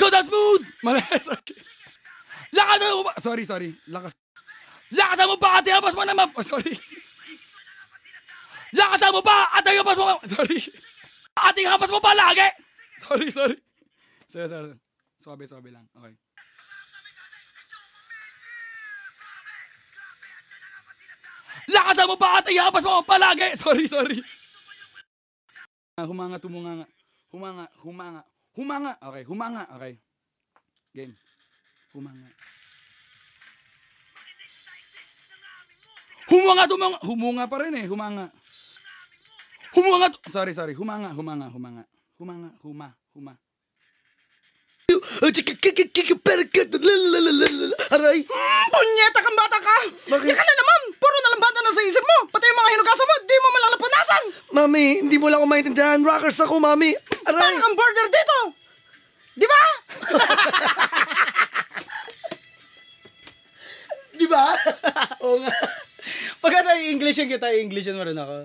Cause I'm smooth! Mali. Okay. Lakasan mo ba? Sorry, sorry. Lakas. Lakasan mo pa at ihabas mo naman. Oh, sorry. Lakasan mo pa at ihabas mo. Sorry. At ihabas mo pa lagi. Sorry, sorry. Sorry, sorry. Sobe, sobe lang. Okay. Lakasan mo pa at ihabas mo palagi. Sorry, sorry. Humanga, tumunganga. Humanga, humanga. Humanga. Okay, humanga. Okay. Game. Humanga. Humunga, tumunga. Humunga pa rin eh. Humanga. Humunga. tu- Sorry, sorry. Humanga, humanga, humanga. Humanga, huma, huma. Aray! Punyeta kang bata ka! Bakit? Yan ka na naman! Puro nalambata na sa isip mo! Pati yung mga hinugasan mo, di mo malalapunasan! Mami, hindi mo lang ako maintindihan. Rockers ako, mami. Aray! Parang kang! Di? Di ba? Oo nga. Pagka tayo English yung kita, English yun meron ako.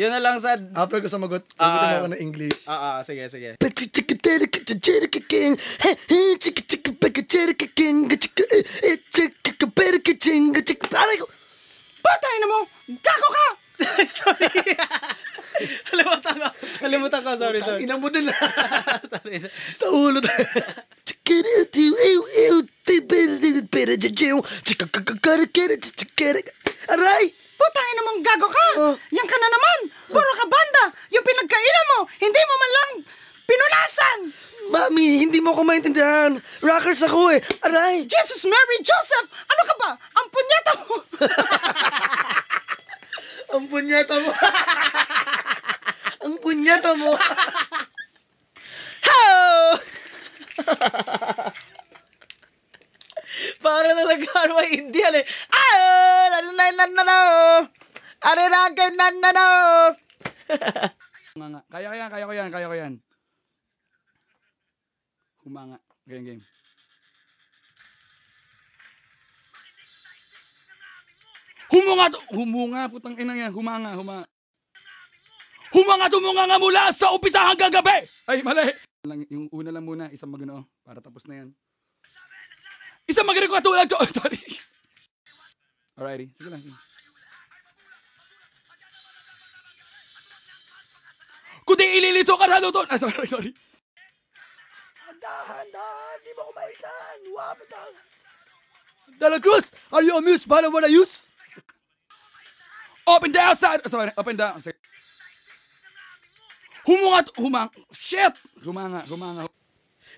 Yun na lang sa... After ko sumagot, sagutin Ah. mo ako ng English. Ah, ah, sige, sige. Ko! Patay na mo! Gago ka! sorry. Kalimutan ko. Kalimutan ko, sorry, sorry. Ina mo din na. sorry, sorry. Sa ulo na. Aray! Putang ina mong gago ka! Oh. Yan ka na naman! Puro ka banda! Yung pinagkainan mo, hindi mo man lang pinunasan! Mami, hindi mo ako maintindihan. Rockers ako eh. Aray! Jesus, Mary, Joseph! Ano ka ba? Ang punyeta mo! Ang punyata mo. Ang punyata mo. Para na nag-arwa Indian eh. Ah! Nanay nanano! Ariragay nanano! Humanga. Kaya ko yan, kaya ko yan, kaya ko yan. Humanga. Game, game. Humunga, tu- humunga, putang ina yan, humanga, humanga. Humanga, tumunga nga mula sa umpisa hanggang gabi! Ay, mali! Lang, yung una lang muna, isang magano, para tapos na yan. Isang magano ko katulad ko! Sorry. Alrighty, sige lang. sige. Kundi ililito ka na luto! Ah, sorry, sorry. Dahan-dahan, di mo ko maisan. Wapatahan. De La Cruz, are you amused by what I use? Up and down side. Sorry, up and down. Sige. Humunga, humang, shit! Humanga, humanga.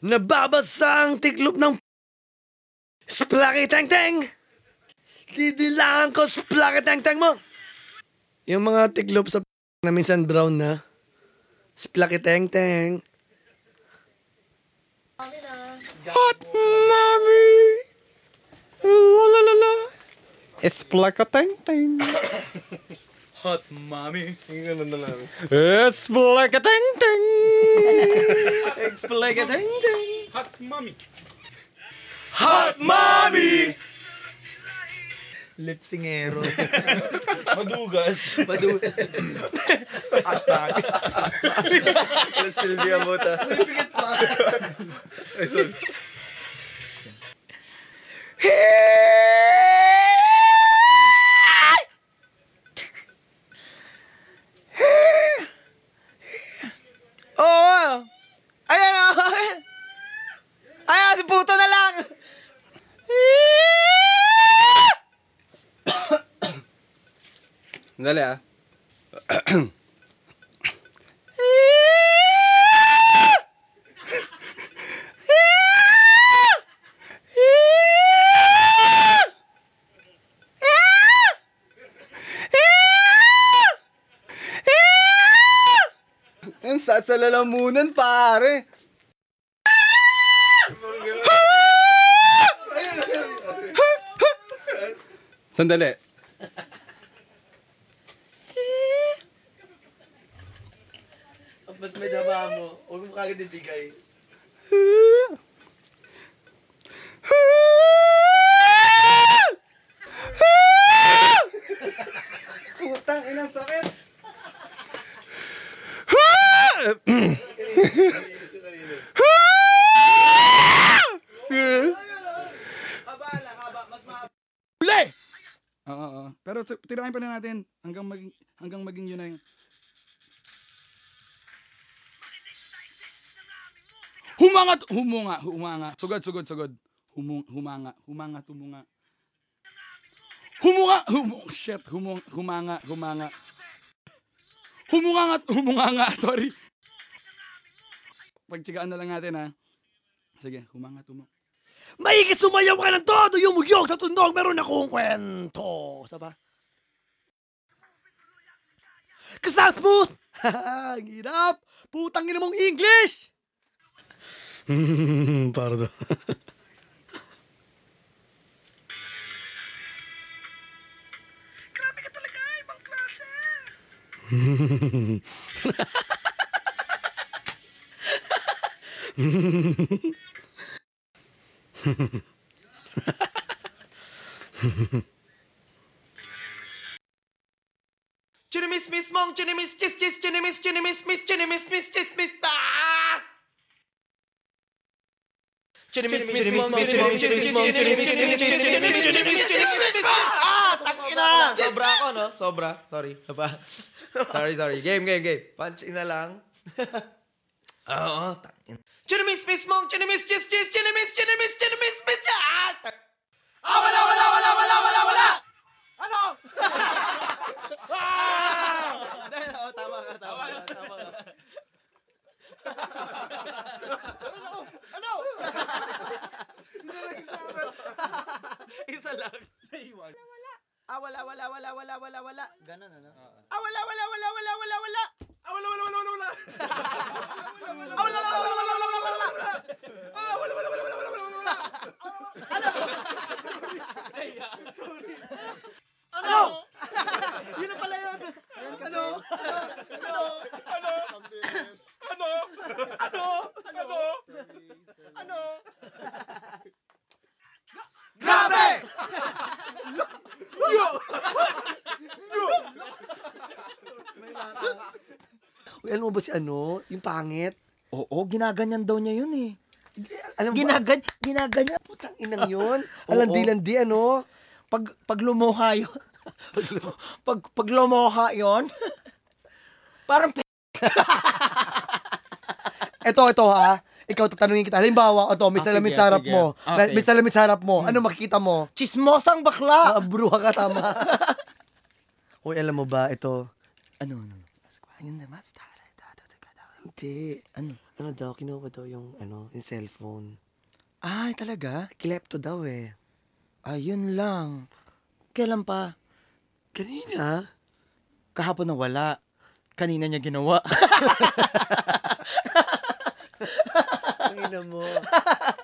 Nababasa ang tiklop ng splaki tang tang. Didilaan ko splaki tang tang mo. Yung mga tiklop sa na minsan brown na. Splaki tang tang. Hot mommy! La la la la! It's like a ting ting. Hot mommy. It's like a ting ting. It's like a ting ting. Hot mommy! Lipsingero. Madugas. Madu. Silvia Mota. Ay, sorry. Oo! Ayan o! Ayan, si puto na lang! Dali ah. Ang sad sa lalamunan, pare. Sandali. Mas may dama mo. Huwag mo kagad ibigay. Putang inang sakit. Pero t- tirahin pa na natin hanggang maging hanggang maging yun na yun. Humangat, humunga, humanga. Sugod, sugod, sugod. Humung, humanga, humanga, tumunga. Humunga, humu, shit, humung, humanga, humanga. Humunga nga, humunga nga, sorry. Pagtsigaan na lang natin ha. Sige, humanga, tumunga. Maigi sumayaw ka ng todo yung mugyog sa tunog, meron akong kwento. Saba? Kasal smooth! Ang hirap! Putang ina mong English! Pardon. Grabe ka talaga, ibang klase. Chinimis miss mong chinimis chis chis chinimis chinimis miss chinimis miss chis miss ah! Chinimis miss mong chinimis chinimis mong chinimis chinimis chinimis chinimis chinimis miss ah! Takina! Sobra ako no? Sobra. Sorry. Apa? Sorry, sorry. Game, game, game. Punch in na lang. Oo, tangin. Chinimis miss mong chinimis chis chis chinimis chinimis chinimis miss ah! Ah, wala, wala, wala, wala, wala, wala! Ano? Ah, wala, wala, wala, wala, wala, wala. Ganon, ano? Ah, wala, wala, wala, wala, wala, wala. Ah, wala, wala, wala, wala, wala. Ah, wala, wala, wala, wala, wala, wala, wala. Ah, wala, wala, wala, wala, wala, wala, wala. Ano? Yun na pala yun. Ano? Ano? Ano? Ano? Ano? Ano? Ano? Grabe! Uy, alam mo ba si ano? Yung pangit? Oo, ginaganyan daw niya yun eh. Alam? Ginagan, ginaganyan. Putang inang yun. Alandi-landi ano? Pag, pag lumuha yun. pag, pag, pag lumuha yun. parang pe- Ito, ito ha. Ikaw, tatanungin kita. Halimbawa, ito, may Ah, salamin sige, sa harap sige. mo. Okay. May salamin sa harap mo. Ano makikita mo? chismosang bakla. Ah, bruha ka, tama. Uy, alam mo ba, ito, ano, ano? Yun na, master. Hindi. Ano? Ano daw, kinuha daw yung, ano, yung cellphone. Ay, talaga? Klepto daw eh. Ayun lang. Kailan pa? Kanina? Kahapon na wala. Kanina niya ginawa. Ang ina mo.